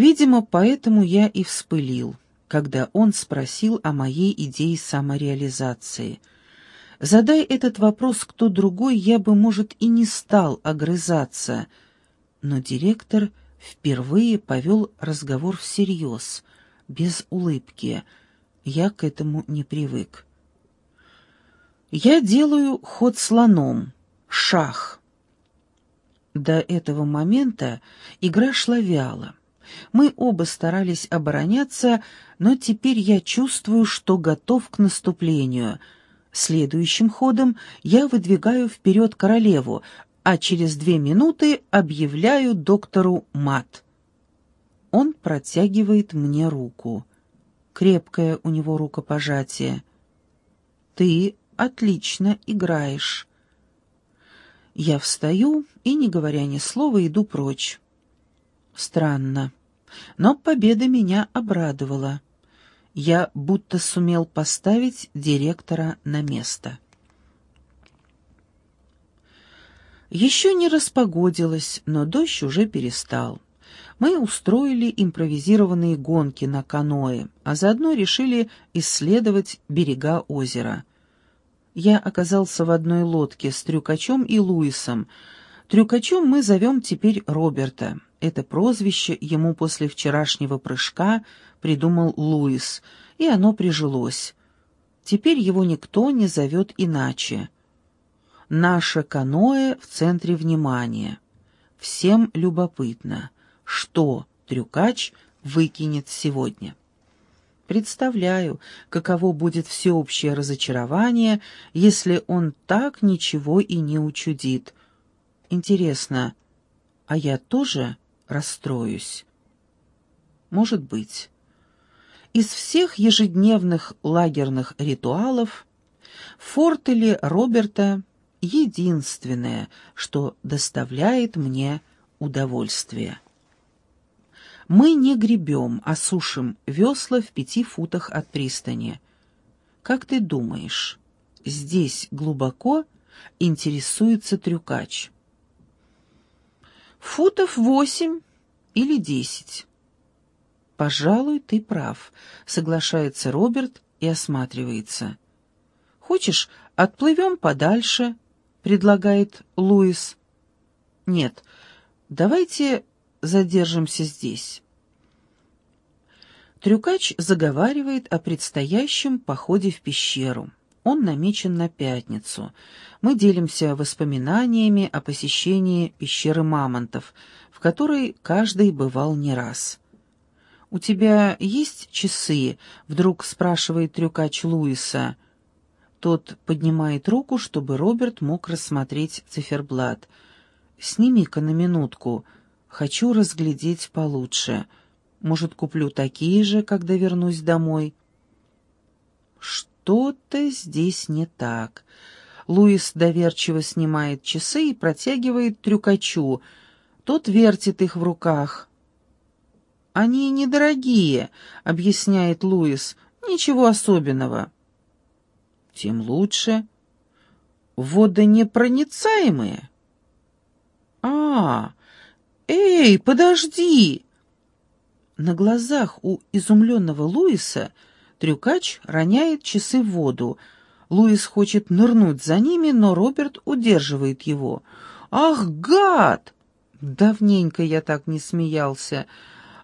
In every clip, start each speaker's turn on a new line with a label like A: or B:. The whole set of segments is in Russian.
A: Видимо, поэтому я и вспылил, когда он спросил о моей идее самореализации. Задай этот вопрос кто другой, я бы, может, и не стал огрызаться. Но директор впервые повел разговор всерьез, без улыбки. Я к этому не привык. Я делаю ход слоном, шах. До этого момента игра шла вяло. Мы оба старались обороняться, но теперь я чувствую, что готов к наступлению. Следующим ходом я выдвигаю вперед королеву, а через две минуты объявляю доктору мат. Он протягивает мне руку. Крепкое у него рукопожатие. «Ты отлично играешь». Я встаю и, не говоря ни слова, иду прочь. Странно, но победа меня обрадовала. Я будто сумел поставить директора на место. Еще не распогодилось, но дождь уже перестал. Мы устроили импровизированные гонки на каноэ, а заодно решили исследовать берега озера. Я оказался в одной лодке с Трюкачом и Луисом. Трюкачом мы зовем теперь Роберта. Это прозвище ему после вчерашнего прыжка придумал Луис, и оно прижилось. Теперь его никто не зовет иначе. Наше каноэ в центре внимания. Всем любопытно, что трюкач выкинет сегодня. Представляю, каково будет всеобщее разочарование, если он так ничего и не учудит. Интересно, а я тоже расстроюсь? Может быть. Из всех ежедневных лагерных ритуалов форт или Роберта единственное, что доставляет мне удовольствие. Мы не гребем, а сушим весла в пяти футах от пристани. Как ты думаешь, здесь глубоко интересуется трюкач? Футов восемь или десять. Пожалуй, ты прав, соглашается Роберт и осматривается. Хочешь, отплывем подальше, предлагает Луис. Нет, давайте задержимся здесь. Трюкач заговаривает о предстоящем походе в пещеру. Он намечен на пятницу. Мы делимся воспоминаниями о посещении пещеры мамонтов, в которой каждый бывал не раз. «У тебя есть часы?» — вдруг спрашивает трюкач Луиса. Тот поднимает руку, чтобы Роберт мог рассмотреть циферблат. «Сними-ка на минутку. Хочу разглядеть получше. Может, куплю такие же, когда вернусь домой?» Что-то здесь не так. Луис доверчиво снимает часы и протягивает трюкачу. Тот вертит их в руках. «Они недорогие», — объясняет Луис. «Ничего особенного» тем лучше. Водонепроницаемые? А, эй, подожди! На глазах у изумленного Луиса трюкач роняет часы в воду. Луис хочет нырнуть за ними, но Роберт удерживает его. «Ах, гад!» Давненько я так не смеялся.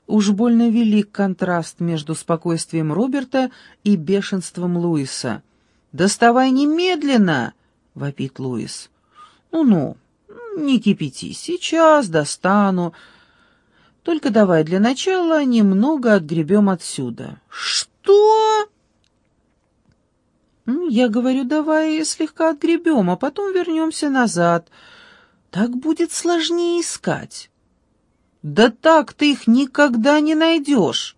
A: Уж больно велик контраст между спокойствием Роберта и бешенством Луиса. «Доставай немедленно!» — вопит Луис. «Ну-ну, не кипяти, сейчас достану. Только давай для начала немного отгребем отсюда». «Что?» «Я говорю, давай слегка отгребем, а потом вернемся назад. Так будет сложнее искать». «Да так ты их никогда не найдешь».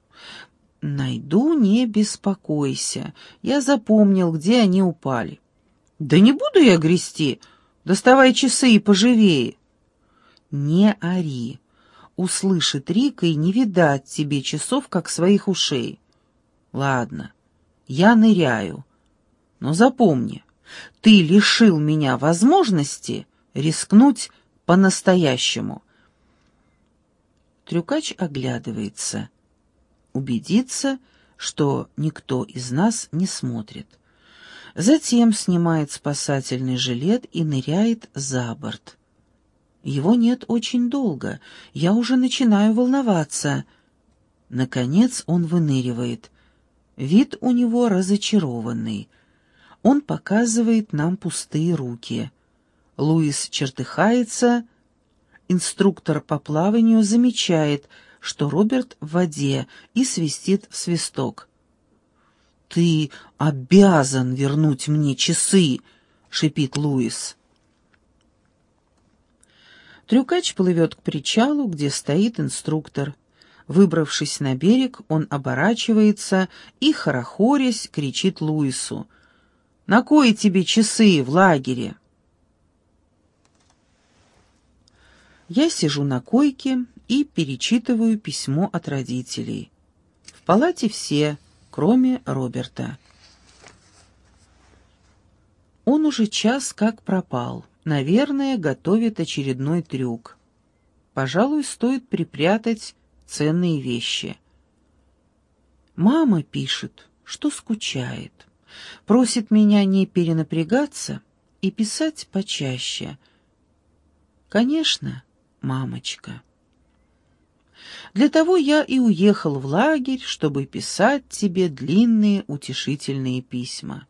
A: «Найду, не беспокойся. Я запомнил, где они упали». «Да не буду я грести. Доставай часы и поживее». «Не ори. Услышит Рика и не видать тебе часов, как своих ушей». «Ладно, я ныряю. Но запомни, ты лишил меня возможности рискнуть по-настоящему». Трюкач оглядывается. Убедится, что никто из нас не смотрит. Затем снимает спасательный жилет и ныряет за борт. Его нет очень долго, я уже начинаю волноваться. Наконец он выныривает. Вид у него разочарованный. Он показывает нам пустые руки. Луис чертыхается. Инструктор по плаванию замечает, что Роберт в воде и свистит в свисток. «Ты обязан вернуть мне часы!» — шипит Луис. Трюкач плывет к причалу, где стоит инструктор. Выбравшись на берег, он оборачивается и, хорохорясь, кричит Луису. «На кое тебе часы в лагере?» Я сижу на койке и перечитываю письмо от родителей. В палате все, кроме Роберта. Он уже час как пропал. Наверное, готовит очередной трюк. Пожалуй, стоит припрятать ценные вещи. Мама пишет, что скучает. Просит меня не перенапрягаться и писать почаще. Конечно, мамочка. Для того я и уехал в лагерь, чтобы писать тебе длинные утешительные письма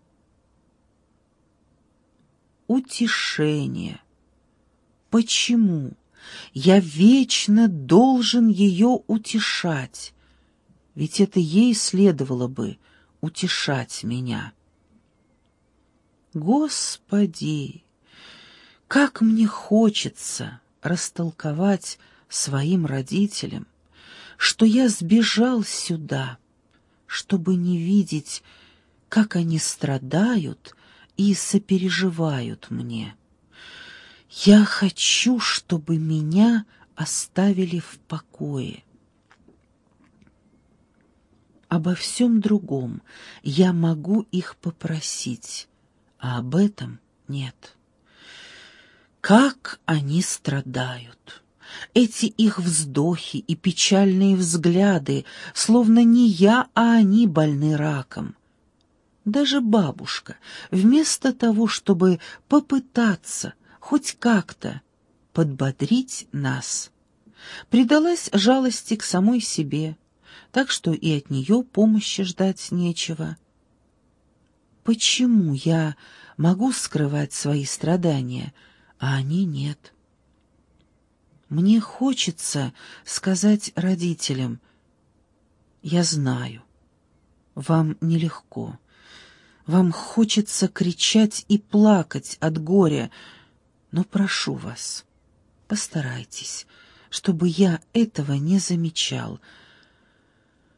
A: утешение. Почему? Я вечно должен ее утешать, ведь это ей следовало бы утешать меня. Господи, как мне хочется растолковать своим родителям, что я сбежал сюда, чтобы не видеть, как они страдают и сопереживают мне. Я хочу, чтобы меня оставили в покое. Обо всем другом я могу их попросить, а об этом нет. Как они страдают! Эти их вздохи и печальные взгляды, словно не я, а они больны раком. Даже бабушка, вместо того, чтобы попытаться хоть как-то подбодрить нас, предалась жалости к самой себе, так что и от нее помощи ждать нечего. Почему я могу скрывать свои страдания, а они нет? Мне хочется сказать родителям, «Я знаю, вам нелегко». Вам хочется кричать и плакать от горя, но прошу вас, постарайтесь, чтобы я этого не замечал —